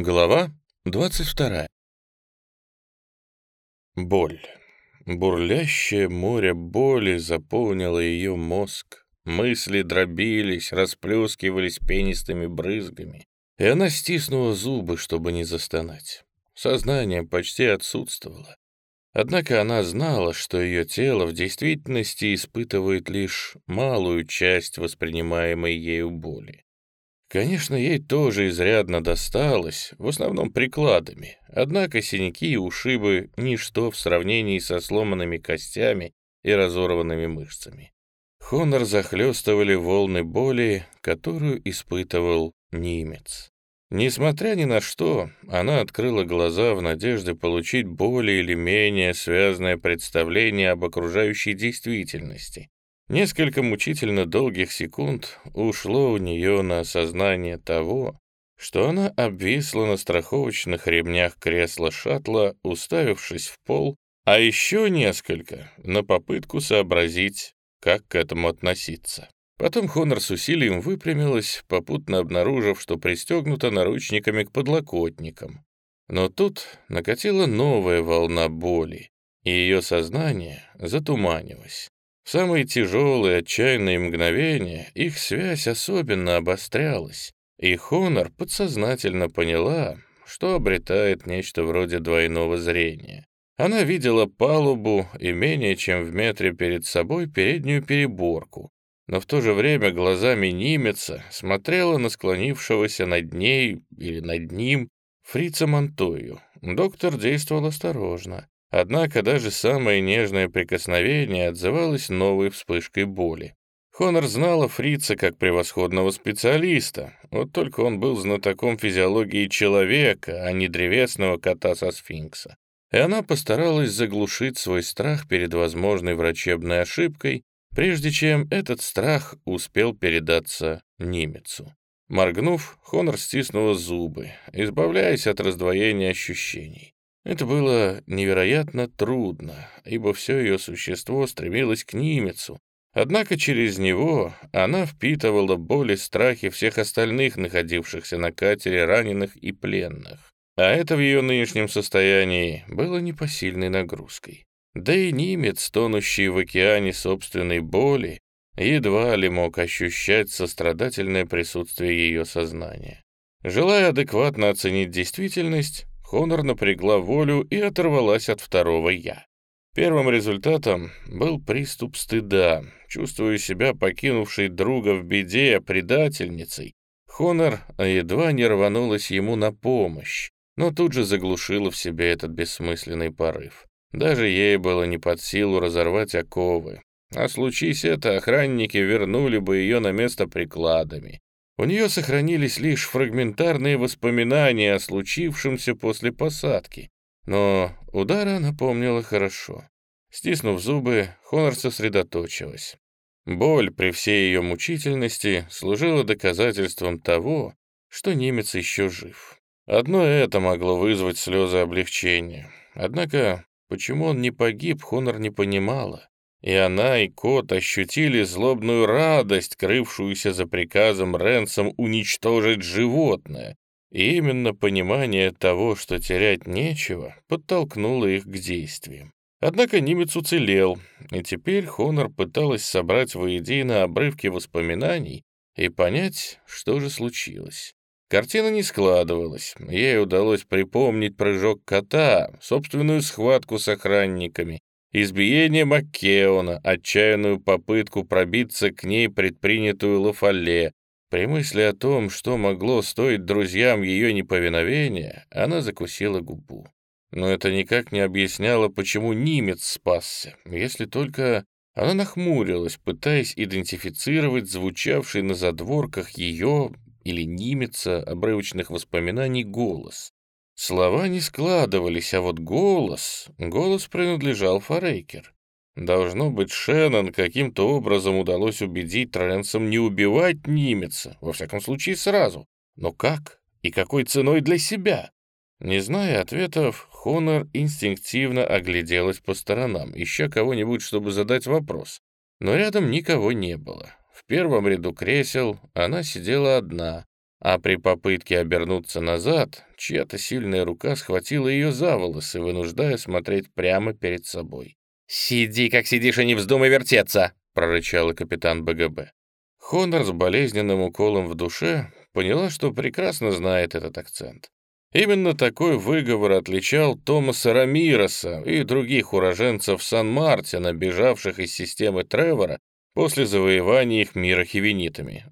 Глава 22. Боль. Бурлящее море боли заполнило ее мозг. Мысли дробились, расплескивались пенистыми брызгами, и она стиснула зубы, чтобы не застонать. Сознание почти отсутствовало. Однако она знала, что ее тело в действительности испытывает лишь малую часть воспринимаемой ею боли. Конечно, ей тоже изрядно досталось, в основном прикладами, однако синяки и ушибы — ничто в сравнении со сломанными костями и разорванными мышцами. Хонор захлестывали волны боли, которую испытывал немец. Несмотря ни на что, она открыла глаза в надежде получить более или менее связанное представление об окружающей действительности. Несколько мучительно долгих секунд ушло у нее на осознание того, что она обвисла на страховочных ремнях кресла шаттла, уставившись в пол, а еще несколько на попытку сообразить, как к этому относиться. Потом Хонор с усилием выпрямилась, попутно обнаружив, что пристегнута наручниками к подлокотникам. Но тут накатила новая волна боли, и ее сознание затуманилось. Самые тяжелые, отчаянные мгновения их связь особенно обострялась, и Хонор подсознательно поняла, что обретает нечто вроде двойного зрения. Она видела палубу и менее чем в метре перед собой переднюю переборку, но в то же время глазами Нимеца смотрела на склонившегося над ней или над ним фрица Монтою. Доктор действовал осторожно. Однако даже самое нежное прикосновение отзывалось новой вспышкой боли. Хонор знала фрица как превосходного специалиста, вот только он был знатоком физиологии человека, а не древесного кота со сфинкса. И она постаралась заглушить свой страх перед возможной врачебной ошибкой, прежде чем этот страх успел передаться немецу. Моргнув, Хонор стиснула зубы, избавляясь от раздвоения ощущений. Это было невероятно трудно, ибо все ее существо стремилось к Нимецу. Однако через него она впитывала боль и страхи всех остальных, находившихся на катере раненых и пленных. А это в ее нынешнем состоянии было непосильной нагрузкой. Да и Нимец, тонущий в океане собственной боли, едва ли мог ощущать сострадательное присутствие ее сознания. Желая адекватно оценить действительность, Хонор напрягла волю и оторвалась от второго «я». Первым результатом был приступ стыда. Чувствуя себя покинувшей друга в беде предательницей, Хонор едва не рванулась ему на помощь, но тут же заглушила в себе этот бессмысленный порыв. Даже ей было не под силу разорвать оковы. А случись это, охранники вернули бы ее на место прикладами. У нее сохранились лишь фрагментарные воспоминания о случившемся после посадки, но удара она помнила хорошо. Стиснув зубы, Хонор сосредоточилась. Боль при всей ее мучительности служила доказательством того, что немец еще жив. Одно это могло вызвать слезы облегчения. Однако, почему он не погиб, Хонор не понимала. И она, и кот ощутили злобную радость, крывшуюся за приказом Ренсом уничтожить животное. И именно понимание того, что терять нечего, подтолкнуло их к действиям. Однако немец уцелел, и теперь Хонор пыталась собрать воедино обрывки воспоминаний и понять, что же случилось. Картина не складывалась. Ей удалось припомнить прыжок кота, собственную схватку с охранниками, избиение Маккеона, отчаянную попытку пробиться к ней, предпринятую Лафале. При мысли о том, что могло стоить друзьям ее неповиновения, она закусила губу. Но это никак не объясняло, почему немец спасся, если только она нахмурилась, пытаясь идентифицировать звучавший на задворках ее или немеца обрывочных воспоминаний голос. Слова не складывались, а вот голос... Голос принадлежал Форейкер. Должно быть, Шеннон каким-то образом удалось убедить Трэнсом не убивать немеца, во всяком случае сразу. Но как? И какой ценой для себя? Не зная ответов, Хонор инстинктивно огляделась по сторонам, ища кого-нибудь, чтобы задать вопрос. Но рядом никого не было. В первом ряду кресел она сидела одна, а при попытке обернуться назад чья-то сильная рука схватила ее за волосы, вынуждая смотреть прямо перед собой. «Сиди, как сидишь, и не вздумай вертеться!» — прорычала капитан БГБ. Хонор с болезненным уколом в душе поняла, что прекрасно знает этот акцент. Именно такой выговор отличал Томаса Рамироса и других уроженцев Сан-Мартина, бежавших из системы Тревора после завоевания их мира хивенитами.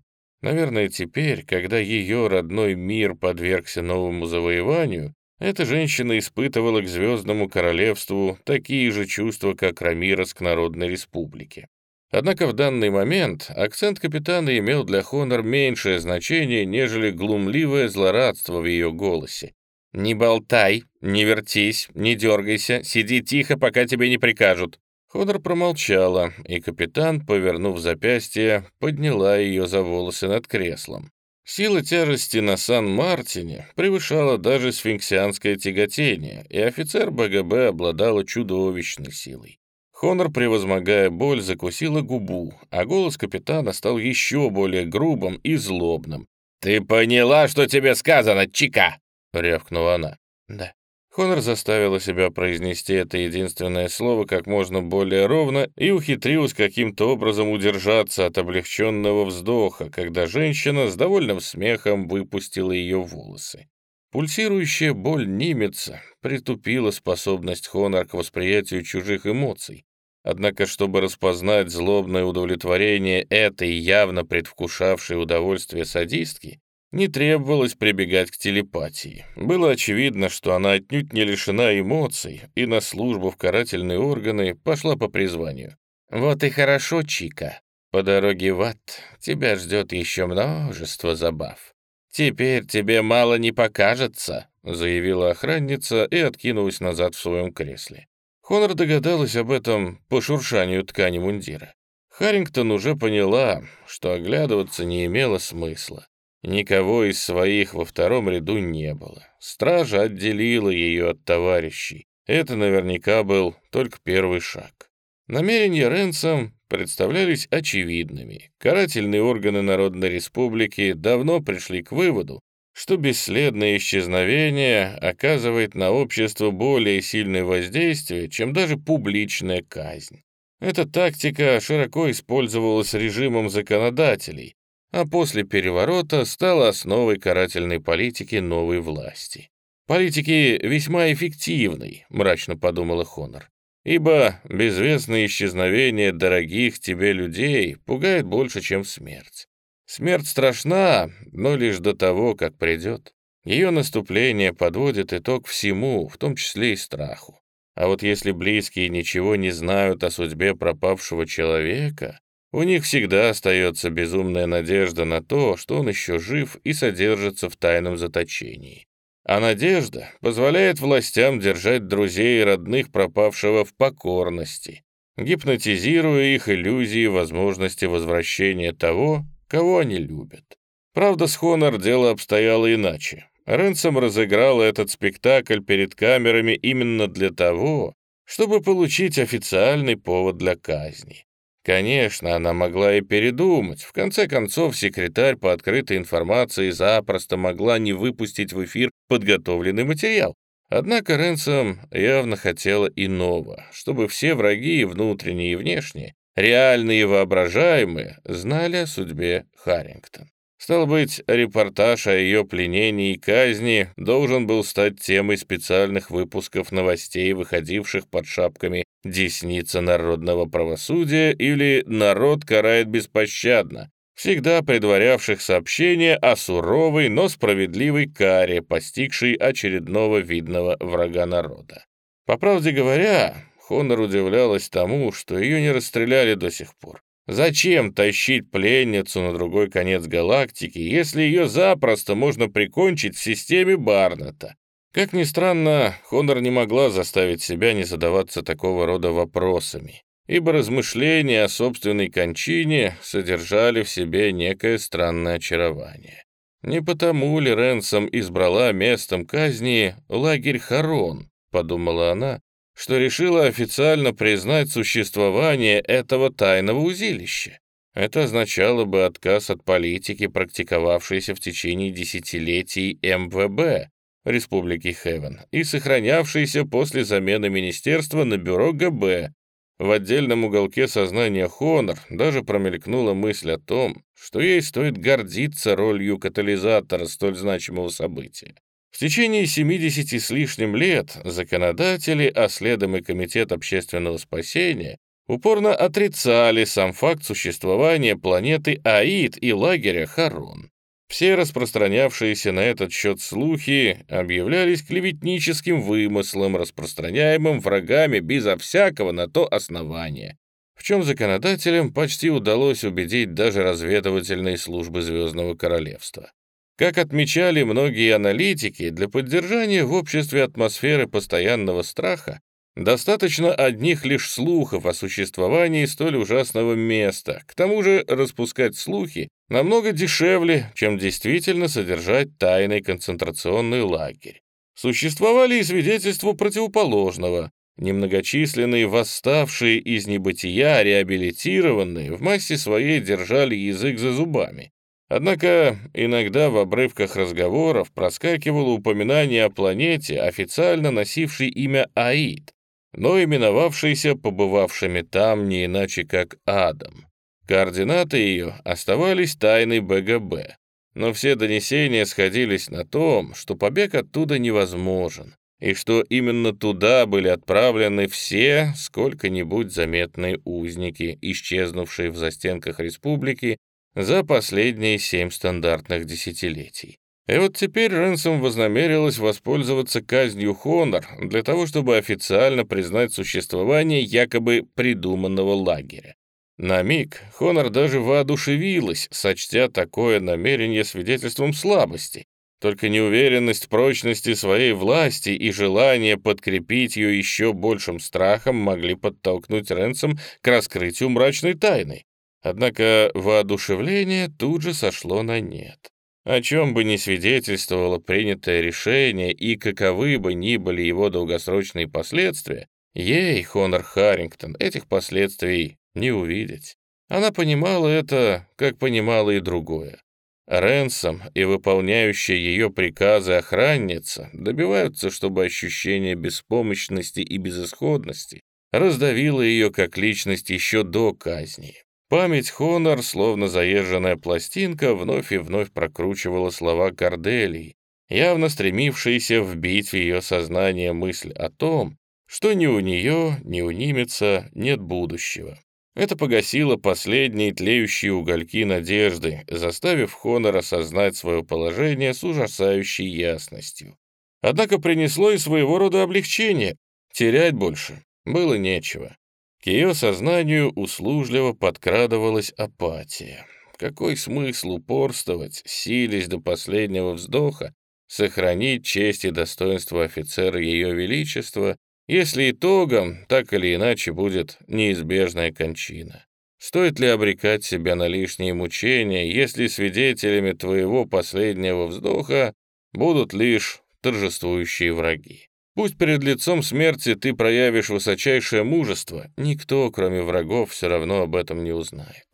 Наверное, теперь, когда ее родной мир подвергся новому завоеванию, эта женщина испытывала к Звездному Королевству такие же чувства, как Рамирос к Народной Республике. Однако в данный момент акцент капитана имел для Хонор меньшее значение, нежели глумливое злорадство в ее голосе. «Не болтай, не вертись, не дергайся, сиди тихо, пока тебе не прикажут». Хонор промолчала, и капитан, повернув запястье, подняла ее за волосы над креслом. Сила тяжести на Сан-Мартине превышала даже сфинксианское тяготение, и офицер БГБ обладала чудовищной силой. Хонор, превозмогая боль, закусила губу, а голос капитана стал еще более грубым и злобным. «Ты поняла, что тебе сказано, Чика?» — рявкнула она. «Да». Хонор заставила себя произнести это единственное слово как можно более ровно и ухитрилась каким-то образом удержаться от облегченного вздоха, когда женщина с довольным смехом выпустила ее волосы. Пульсирующая боль Нимеца притупила способность Хонор к восприятию чужих эмоций. Однако, чтобы распознать злобное удовлетворение этой явно предвкушавшей удовольствие садистки, не требовалось прибегать к телепатии. Было очевидно, что она отнюдь не лишена эмоций и на службу в карательные органы пошла по призванию. «Вот и хорошо, Чика. По дороге в ад тебя ждет еще множество забав. «Теперь тебе мало не покажется», — заявила охранница и откинулась назад в своем кресле. Хонор догадалась об этом по шуршанию ткани мундира. Харрингтон уже поняла, что оглядываться не имело смысла. Никого из своих во втором ряду не было. Стража отделила ее от товарищей. Это наверняка был только первый шаг. Намерения Ренсом представлялись очевидными. Карательные органы Народной Республики давно пришли к выводу, что бесследное исчезновение оказывает на общество более сильное воздействие, чем даже публичная казнь. Эта тактика широко использовалась режимом законодателей, а после переворота стала основой карательной политики новой власти. Политики весьма эффективной, мрачно подумала Хонор ибо безвестное исчезновение дорогих тебе людей пугает больше, чем смерть. Смерть страшна, но лишь до того, как придет. Ее наступление подводит итог всему, в том числе и страху. А вот если близкие ничего не знают о судьбе пропавшего человека, у них всегда остается безумная надежда на то, что он еще жив и содержится в тайном заточении. А надежда позволяет властям держать друзей и родных пропавшего в покорности, гипнотизируя их иллюзии возможности возвращения того, кого они любят. Правда, с Хонор дело обстояло иначе. Ренсом разыграл этот спектакль перед камерами именно для того, чтобы получить официальный повод для казни. Конечно, она могла и передумать. В конце концов, секретарь по открытой информации запросто могла не выпустить в эфир подготовленный материал. Однако Ренсом явно хотела иного, чтобы все враги, внутренние и внешние, реальные и воображаемые, знали о судьбе Харрингтон. Стало быть, репортаж о ее пленении и казни должен был стать темой специальных выпусков новостей, выходивших под шапками «Десница народного правосудия» или «Народ карает беспощадно», всегда предварявших сообщение о суровой, но справедливой каре, постигшей очередного видного врага народа. По правде говоря, Хонор удивлялась тому, что ее не расстреляли до сих пор. Зачем тащить пленницу на другой конец галактики, если ее запросто можно прикончить в системе Барнета? Как ни странно, Хонор не могла заставить себя не задаваться такого рода вопросами, ибо размышления о собственной кончине содержали в себе некое странное очарование. Не потому ли Ренсом избрала местом казни лагерь Харон, подумала она, что решила официально признать существование этого тайного узилища. Это означало бы отказ от политики, практиковавшейся в течение десятилетий МВБ Республики Хевен и сохранявшейся после замены министерства на бюро ГБ. В отдельном уголке сознания Хонор даже промелькнула мысль о том, что ей стоит гордиться ролью катализатора столь значимого события. В течение 70 с лишним лет законодатели, а следом и Комитет общественного спасения, упорно отрицали сам факт существования планеты Аид и лагеря Харон. Все распространявшиеся на этот счет слухи объявлялись клеветническим вымыслом, распространяемым врагами безо всякого на то основания, в чем законодателям почти удалось убедить даже разведывательные службы Звездного Королевства. Как отмечали многие аналитики, для поддержания в обществе атмосферы постоянного страха достаточно одних лишь слухов о существовании столь ужасного места. К тому же распускать слухи намного дешевле, чем действительно содержать тайный концентрационный лагерь. Существовали и свидетельства противоположного. Немногочисленные восставшие из небытия, реабилитированные, в массе своей держали язык за зубами. Однако иногда в обрывках разговоров проскакивало упоминание о планете, официально носившей имя Аид, но именовавшейся побывавшими там не иначе как Адам. Координаты ее оставались тайной БГБ, но все донесения сходились на том, что побег оттуда невозможен, и что именно туда были отправлены все сколько-нибудь заметные узники, исчезнувшие в застенках республики за последние семь стандартных десятилетий. И вот теперь Ренсом вознамерилась воспользоваться казнью Хонор для того, чтобы официально признать существование якобы придуманного лагеря. На миг Хонор даже воодушевилась, сочтя такое намерение свидетельством слабости. Только неуверенность прочности своей власти и желание подкрепить ее еще большим страхом могли подтолкнуть Ренсом к раскрытию мрачной тайны. Однако воодушевление тут же сошло на нет. О чем бы ни свидетельствовало принятое решение и каковы бы ни были его долгосрочные последствия, ей, Хонор Харрингтон, этих последствий не увидеть. Она понимала это, как понимала и другое. Ренсом и выполняющая ее приказы охранница добиваются, чтобы ощущение беспомощности и безысходности раздавило ее как личность еще до казни. Память Хонор, словно заезженная пластинка, вновь и вновь прокручивала слова Корделии, явно стремившиеся вбить в ее сознание мысль о том, что ни у нее, ни у Нимеца нет будущего. Это погасило последние тлеющие угольки надежды, заставив Хонор осознать свое положение с ужасающей ясностью. Однако принесло и своего рода облегчение. Терять больше было нечего. К ее сознанию услужливо подкрадывалась апатия. Какой смысл упорствовать, сились до последнего вздоха, сохранить честь и достоинство офицера Ее Величества, если итогом так или иначе будет неизбежная кончина? Стоит ли обрекать себя на лишние мучения, если свидетелями твоего последнего вздоха будут лишь торжествующие враги? Пусть перед лицом смерти ты проявишь высочайшее мужество, никто, кроме врагов, все равно об этом не узнает.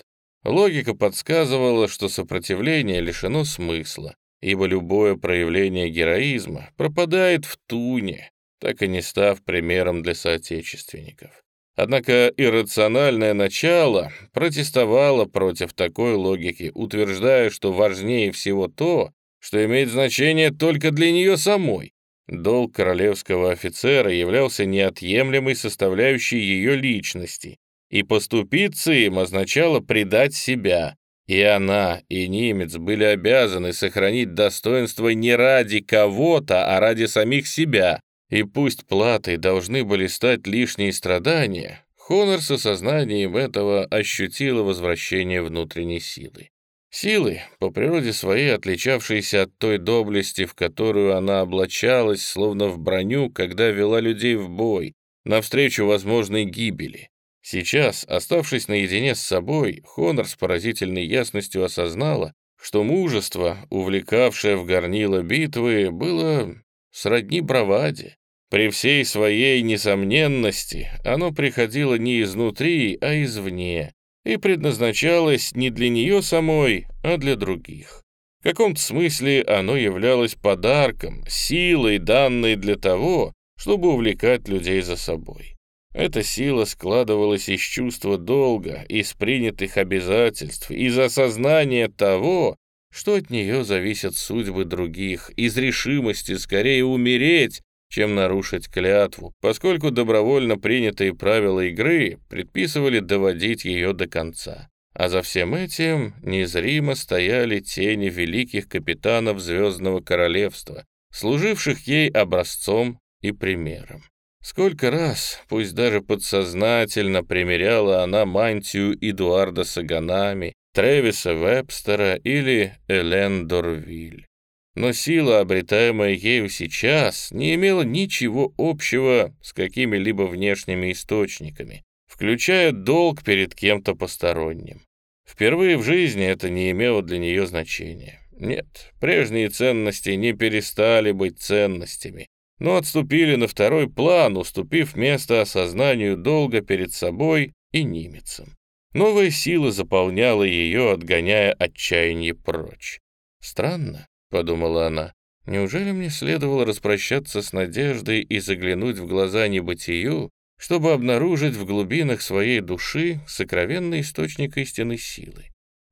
Логика подсказывала, что сопротивление лишено смысла, ибо любое проявление героизма пропадает в туне, так и не став примером для соотечественников. Однако иррациональное начало протестовало против такой логики, утверждая, что важнее всего то, что имеет значение только для нее самой, Долг королевского офицера являлся неотъемлемой составляющей ее личности, и поступиться им означало предать себя. И она, и немец были обязаны сохранить достоинство не ради кого-то, а ради самих себя. И пусть платой должны были стать лишние страдания, Хонор с осознанием этого ощутила возвращение внутренней силы. Силы, по природе своей отличавшиеся от той доблести, в которую она облачалась, словно в броню, когда вела людей в бой, навстречу возможной гибели. Сейчас, оставшись наедине с собой, Хонор с поразительной ясностью осознала, что мужество, увлекавшее в горнило битвы, было сродни браваде. При всей своей несомненности оно приходило не изнутри, а извне, и предназначалось не для нее самой, а для других. В каком-то смысле оно являлось подарком, силой, данной для того, чтобы увлекать людей за собой. Эта сила складывалась из чувства долга, из принятых обязательств, из осознания того, что от нее зависят судьбы других, из решимости скорее умереть, чем нарушить клятву, поскольку добровольно принятые правила игры предписывали доводить ее до конца. А за всем этим незримо стояли тени великих капитанов Звездного Королевства, служивших ей образцом и примером. Сколько раз, пусть даже подсознательно, примеряла она мантию Эдуарда Саганами, Тревиса Вебстера или Элен Дорвиль. Но сила, обретаемая ею сейчас, не имела ничего общего с какими-либо внешними источниками, включая долг перед кем-то посторонним. Впервые в жизни это не имело для нее значения. Нет, прежние ценности не перестали быть ценностями, но отступили на второй план, уступив место осознанию долга перед собой и немецам. Новая сила заполняла ее, отгоняя отчаяние прочь. «Странно», — подумала она, — «неужели мне следовало распрощаться с надеждой и заглянуть в глаза небытию, чтобы обнаружить в глубинах своей души сокровенный источник истинной силы?»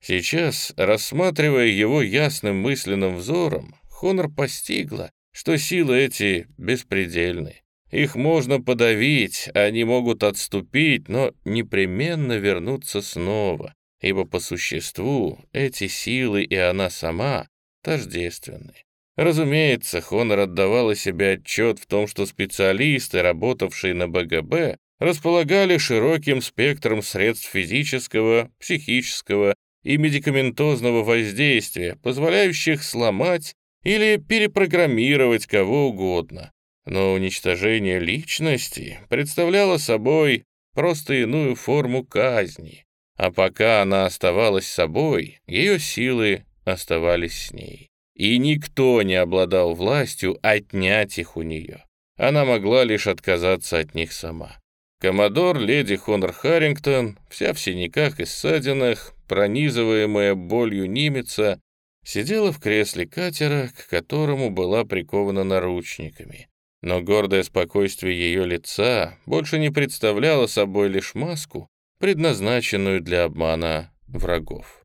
Сейчас, рассматривая его ясным мысленным взором, Хонор постигла, что силы эти беспредельны. Их можно подавить, они могут отступить, но непременно вернуться снова, ибо по существу эти силы и она сама тождественны. Разумеется, Хонор отдавала себе отчет в том, что специалисты, работавшие на БГБ, располагали широким спектром средств физического, психического и медикаментозного воздействия, позволяющих сломать или перепрограммировать кого угодно. Но уничтожение личности представляло собой просто иную форму казни. А пока она оставалась собой, ее силы оставались с ней. И никто не обладал властью отнять их у нее. Она могла лишь отказаться от них сама. Коммодор леди Хонор Харрингтон, вся в синяках и ссадинах, пронизываемая болью немеца, сидела в кресле катера, к которому была прикована наручниками. Но гордое спокойствие ее лица больше не представляло собой лишь маску, предназначенную для обмана врагов.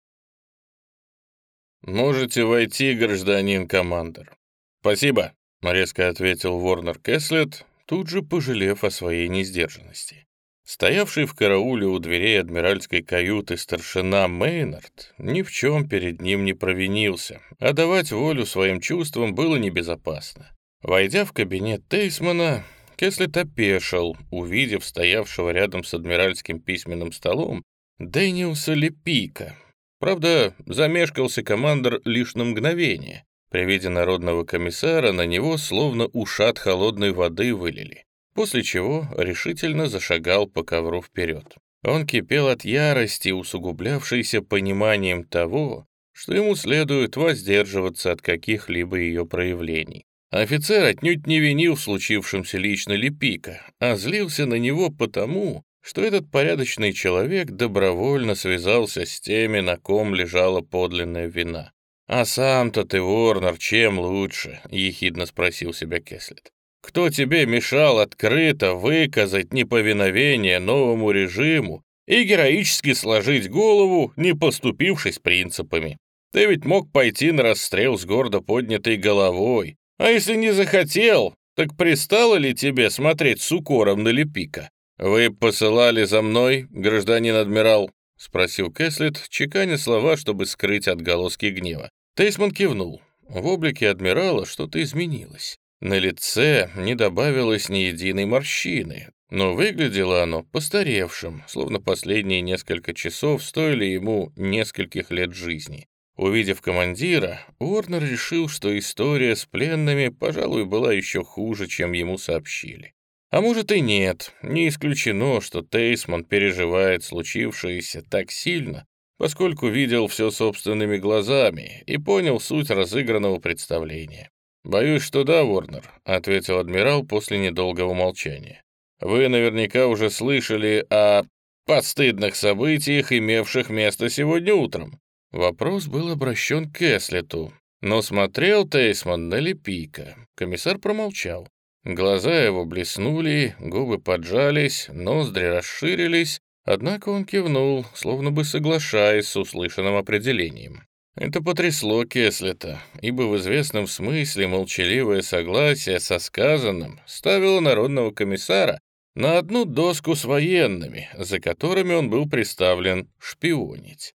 «Можете войти, гражданин командор». «Спасибо», — резко ответил Ворнер Кэслет, тут же пожалев о своей несдержанности. Стоявший в карауле у дверей адмиральской каюты старшина Мейнард ни в чем перед ним не провинился, а давать волю своим чувствам было небезопасно. Войдя в кабинет Тейсмана, Кеслет опешил, увидев стоявшего рядом с адмиральским письменным столом Дэниуса Лепика. Правда, замешкался командор лишь на мгновение. При виде народного комиссара на него словно ушат холодной воды вылили после чего решительно зашагал по ковру вперед. Он кипел от ярости, усугублявшейся пониманием того, что ему следует воздерживаться от каких-либо ее проявлений. Офицер отнюдь не винил в случившемся лично Лепика, а злился на него потому, что этот порядочный человек добровольно связался с теми, на ком лежала подлинная вина. «А сам-то ты, Ворнер, чем лучше?» — ехидно спросил себя Кеслет. Кто тебе мешал открыто выказать неповиновение новому режиму и героически сложить голову, не поступившись принципами? Ты ведь мог пойти на расстрел с гордо поднятой головой. А если не захотел, так пристало ли тебе смотреть с укором на Лепика? Вы посылали за мной, гражданин адмирал? — спросил Кэслет, чеканя слова, чтобы скрыть отголоски гнева. Тейсман кивнул. В облике адмирала что-то изменилось. На лице не добавилось ни единой морщины, но выглядело оно постаревшим, словно последние несколько часов стоили ему нескольких лет жизни. Увидев командира, Уорнер решил, что история с пленными, пожалуй, была еще хуже, чем ему сообщили. А может и нет, не исключено, что Тейсман переживает случившееся так сильно, поскольку видел все собственными глазами и понял суть разыгранного представления. «Боюсь, что да, Ворнер», — ответил адмирал после недолгого молчания. «Вы наверняка уже слышали о...» постыдных событиях, имевших место сегодня утром?» Вопрос был обращен к Эслету, но смотрел Тейсман на Лепика. Комиссар промолчал. Глаза его блеснули, губы поджались, ноздри расширились, однако он кивнул, словно бы соглашаясь с услышанным определением. Это потрясло Кеслета, ибо в известном смысле молчаливое согласие со сказанным ставило народного комиссара на одну доску с военными, за которыми он был приставлен шпионить.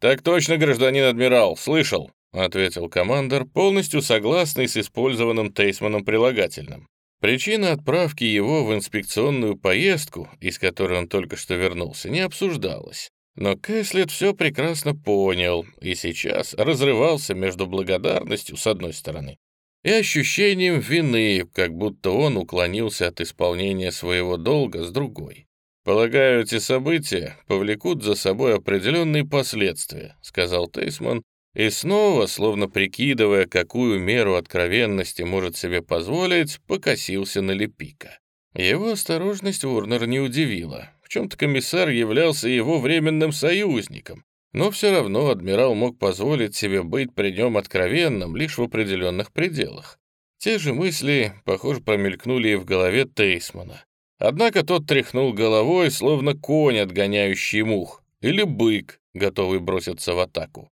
«Так точно, гражданин адмирал, слышал», — ответил командор, полностью согласный с использованным Тейсманом прилагательным. Причина отправки его в инспекционную поездку, из которой он только что вернулся, не обсуждалась. Но Кэслет все прекрасно понял и сейчас разрывался между благодарностью с одной стороны и ощущением вины, как будто он уклонился от исполнения своего долга с другой. «Полагаю, эти события повлекут за собой определенные последствия», сказал Тейсман, и снова, словно прикидывая, какую меру откровенности может себе позволить, покосился на Лепика. Его осторожность Урнер не удивила чем-то комиссар являлся его временным союзником, но все равно адмирал мог позволить себе быть при нем откровенным лишь в определенных пределах. Те же мысли, похоже, промелькнули и в голове Тейсмана. Однако тот тряхнул головой, словно конь, отгоняющий мух, или бык, готовый броситься в атаку.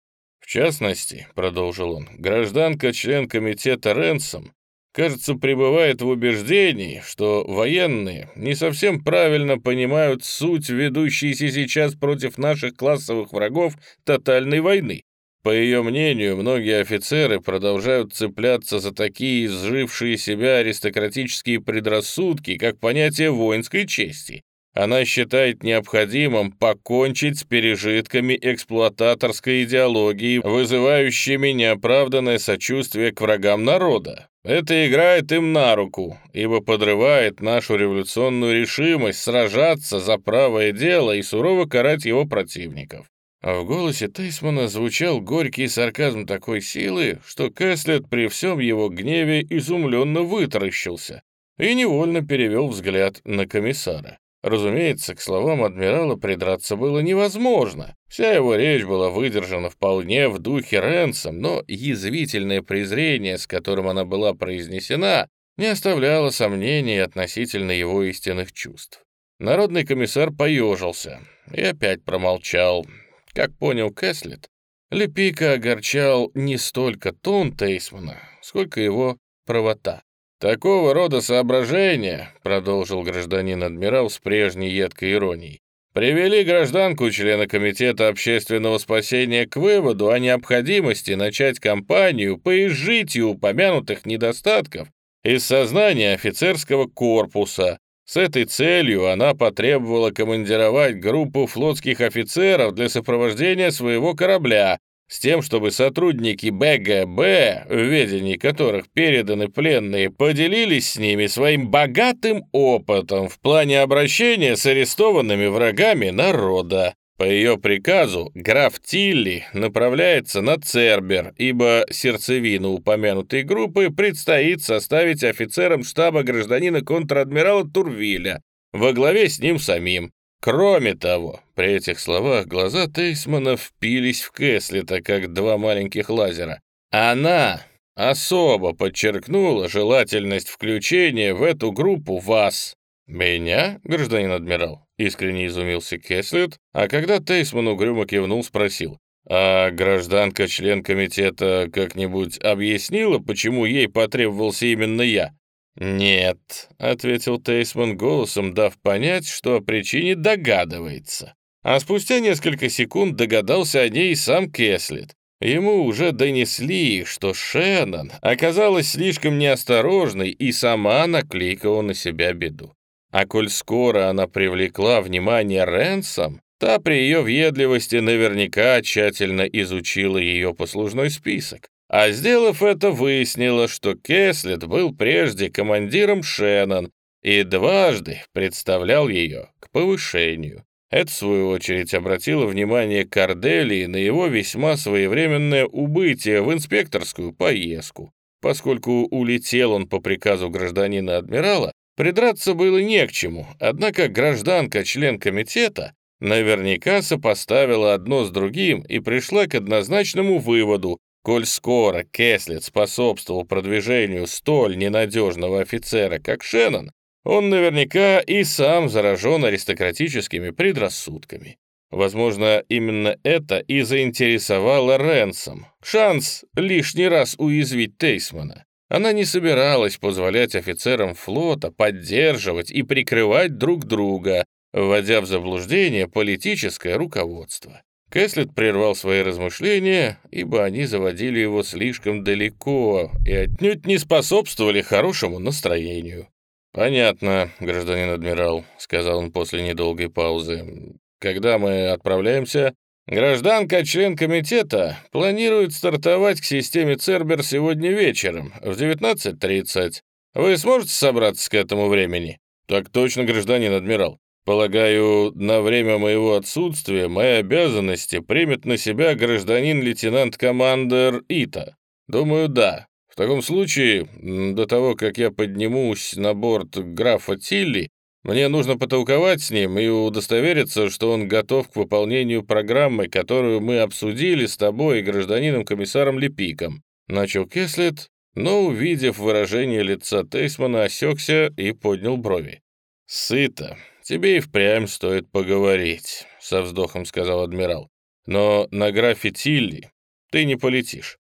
В частности, продолжил он, гражданка, член комитета Ренсом, кажется, пребывает в убеждении, что военные не совсем правильно понимают суть ведущейся сейчас против наших классовых врагов тотальной войны. По ее мнению, многие офицеры продолжают цепляться за такие изжившие себя аристократические предрассудки, как понятие воинской чести. Она считает необходимым покончить с пережитками эксплуататорской идеологии, вызывающими неоправданное сочувствие к врагам народа. Это играет им на руку, ибо подрывает нашу революционную решимость сражаться за правое дело и сурово карать его противников. А в голосе Тейсмана звучал горький сарказм такой силы, что Кэслет при всем его гневе изумленно вытаращился и невольно перевел взгляд на комиссара. Разумеется, к словам адмирала придраться было невозможно. Вся его речь была выдержана вполне в духе Ренсом, но язвительное презрение, с которым она была произнесена, не оставляло сомнений относительно его истинных чувств. Народный комиссар поежился и опять промолчал. Как понял Кэслет, Лепика огорчал не столько тон Тейсмана, сколько его правота. «Такого рода соображения», — продолжил гражданин-адмирал с прежней едкой иронией, привели гражданку члена Комитета общественного спасения к выводу о необходимости начать кампанию по изжитию упомянутых недостатков из сознания офицерского корпуса. С этой целью она потребовала командировать группу флотских офицеров для сопровождения своего корабля, с тем, чтобы сотрудники БГБ, в ведении которых переданы пленные, поделились с ними своим богатым опытом в плане обращения с арестованными врагами народа. По ее приказу граф Тилли направляется на Цербер, ибо сердцевину упомянутой группы предстоит составить офицером штаба гражданина контр-адмирала Турвиля во главе с ним самим. Кроме того, при этих словах глаза Тейсмана впились в Кэслита, как два маленьких лазера. Она особо подчеркнула желательность включения в эту группу вас. «Меня, гражданин адмирал?» — искренне изумился Кэслит, а когда Тейсман угрюмо кивнул, спросил. «А гражданка-член комитета как-нибудь объяснила, почему ей потребовался именно я?» «Нет», — ответил Тейсман голосом, дав понять, что о причине догадывается. А спустя несколько секунд догадался о ней сам Кеслет. Ему уже донесли, что Шеннон оказалась слишком неосторожной и сама накликала на себя беду. А коль скоро она привлекла внимание Ренсом, та при ее въедливости наверняка тщательно изучила ее послужной список. А сделав это, выяснила, что Кеслет был прежде командиром Шеннон и дважды представлял ее к повышению. Это, в свою очередь, обратило внимание Корделии на его весьма своевременное убытие в инспекторскую поездку. Поскольку улетел он по приказу гражданина-адмирала, придраться было не к чему, однако гражданка, член комитета, наверняка сопоставила одно с другим и пришла к однозначному выводу, коль скоро Кеслет способствовал продвижению столь ненадежного офицера, как Шеннон, он наверняка и сам заражен аристократическими предрассудками. Возможно, именно это и заинтересовало Ренсом. Шанс лишний раз уязвить Тейсмана. Она не собиралась позволять офицерам флота поддерживать и прикрывать друг друга, вводя в заблуждение политическое руководство. Кэслет прервал свои размышления, ибо они заводили его слишком далеко и отнюдь не способствовали хорошему настроению. «Понятно, гражданин адмирал», — сказал он после недолгой паузы. «Когда мы отправляемся?» «Гражданка, член комитета, планирует стартовать к системе Цербер сегодня вечером в 19.30. Вы сможете собраться к этому времени?» «Так точно, гражданин адмирал. Полагаю, на время моего отсутствия мои обязанности примет на себя гражданин-лейтенант-командер Ита. Думаю, да. В таком случае, до того, как я поднимусь на борт графа Тилли, мне нужно потолковать с ним и удостовериться, что он готов к выполнению программы, которую мы обсудили с тобой и гражданином-комиссаром Лепиком», — начал Кеслет, но, увидев выражение лица Тейсмана, осекся и поднял брови. «Сыто. Тебе и впрямь стоит поговорить», — со вздохом сказал адмирал. «Но на графе Тилли ты не полетишь.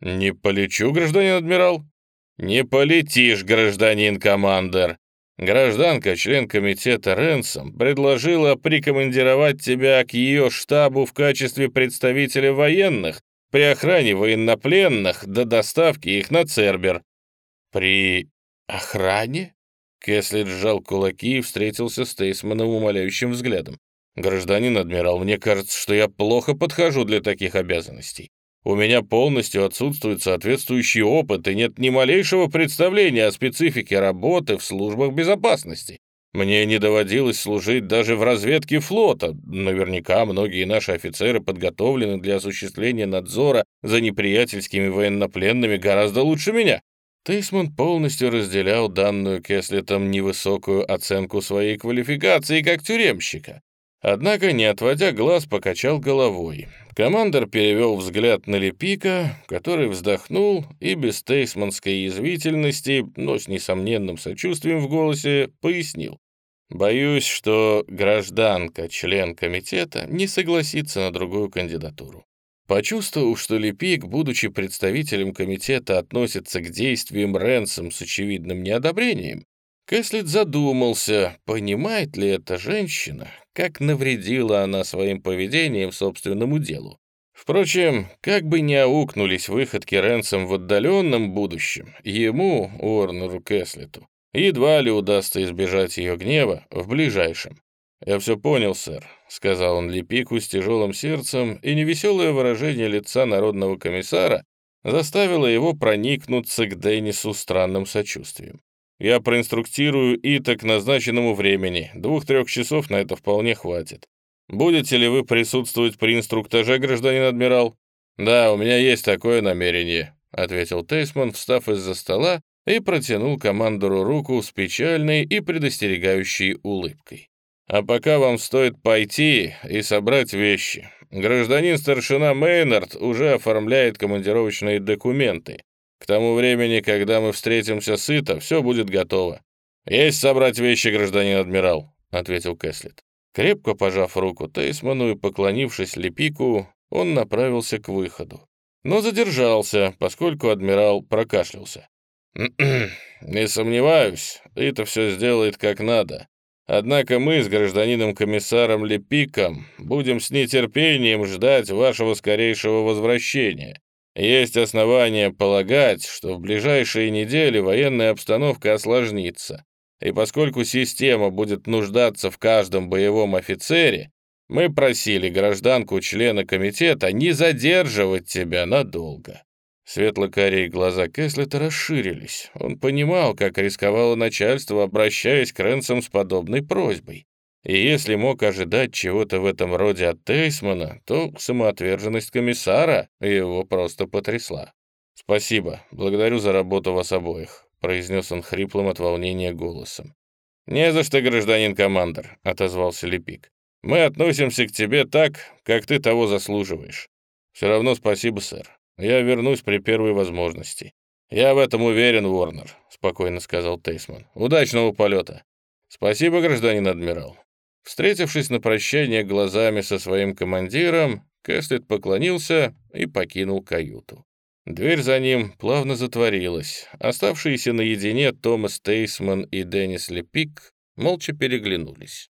«Не полечу, гражданин адмирал?» «Не полетишь, гражданин командир. Гражданка, член комитета Ренсом, предложила прикомандировать тебя к ее штабу в качестве представителя военных при охране военнопленных до доставки их на Цербер». «При охране?» Кеслер сжал кулаки и встретился с Тейсманом умоляющим взглядом. «Гражданин адмирал, мне кажется, что я плохо подхожу для таких обязанностей. У меня полностью отсутствует соответствующий опыт и нет ни малейшего представления о специфике работы в службах безопасности. Мне не доводилось служить даже в разведке флота. Наверняка многие наши офицеры подготовлены для осуществления надзора за неприятельскими военнопленными гораздо лучше меня. Тейсман полностью разделял данную Кеслетом невысокую оценку своей квалификации как тюремщика. Однако, не отводя глаз, покачал головой. Командор перевел взгляд на Лепика, который вздохнул и без тейсманской язвительности, но с несомненным сочувствием в голосе, пояснил. «Боюсь, что гражданка, член комитета, не согласится на другую кандидатуру. Почувствовав, что Лепик, будучи представителем комитета, относится к действиям Ренсом с очевидным неодобрением, Кэслит задумался, понимает ли эта женщина, как навредила она своим поведением собственному делу. Впрочем, как бы ни аукнулись выходки Ренсом в отдаленном будущем, ему, Уорнеру Кэслиту, едва ли удастся избежать ее гнева в ближайшем. «Я все понял, сэр», — сказал он Лепику с тяжелым сердцем, и невеселое выражение лица народного комиссара заставило его проникнуться к Деннису странным сочувствием. Я проинструктирую Ита к назначенному времени. Двух-трех часов на это вполне хватит. Будете ли вы присутствовать при инструктаже, гражданин адмирал? Да, у меня есть такое намерение, ответил Тейсман, встав из-за стола и протянул командору руку с печальной и предостерегающей улыбкой. А пока вам стоит пойти и собрать вещи. Гражданин старшина Мейнард уже оформляет командировочные документы. К тому времени, когда мы встретимся сыто, все будет готово. Есть собрать вещи, гражданин адмирал», — ответил Кэслет. Крепко пожав руку Тейсману и поклонившись Лепику, он направился к выходу. Но задержался, поскольку адмирал прокашлялся. «Не сомневаюсь, это все сделает как надо. Однако мы с гражданином-комиссаром Лепиком будем с нетерпением ждать вашего скорейшего возвращения. Есть основания полагать, что в ближайшие недели военная обстановка осложнится, и поскольку система будет нуждаться в каждом боевом офицере, мы просили гражданку члена комитета не задерживать тебя надолго». Светло-карие глаза Кэслета расширились. Он понимал, как рисковало начальство, обращаясь к Ренсам с подобной просьбой. И если мог ожидать чего-то в этом роде от Тейсмана, то самоотверженность комиссара его просто потрясла. «Спасибо, благодарю за работу вас обоих», — произнес он хриплым от волнения голосом. «Не за что, гражданин командор», — отозвался Лепик. Мы относимся к тебе так, как ты того заслуживаешь. Все равно спасибо, сэр. Я вернусь при первой возможности. Я в этом уверен, Уорнер, спокойно сказал Тейсман. Удачного полета. Спасибо, гражданин адмирал. Встретившись на прощание глазами со своим командиром, Кэслет поклонился и покинул каюту. Дверь за ним плавно затворилась. Оставшиеся наедине Томас Тейсман и Деннис Лепик молча переглянулись.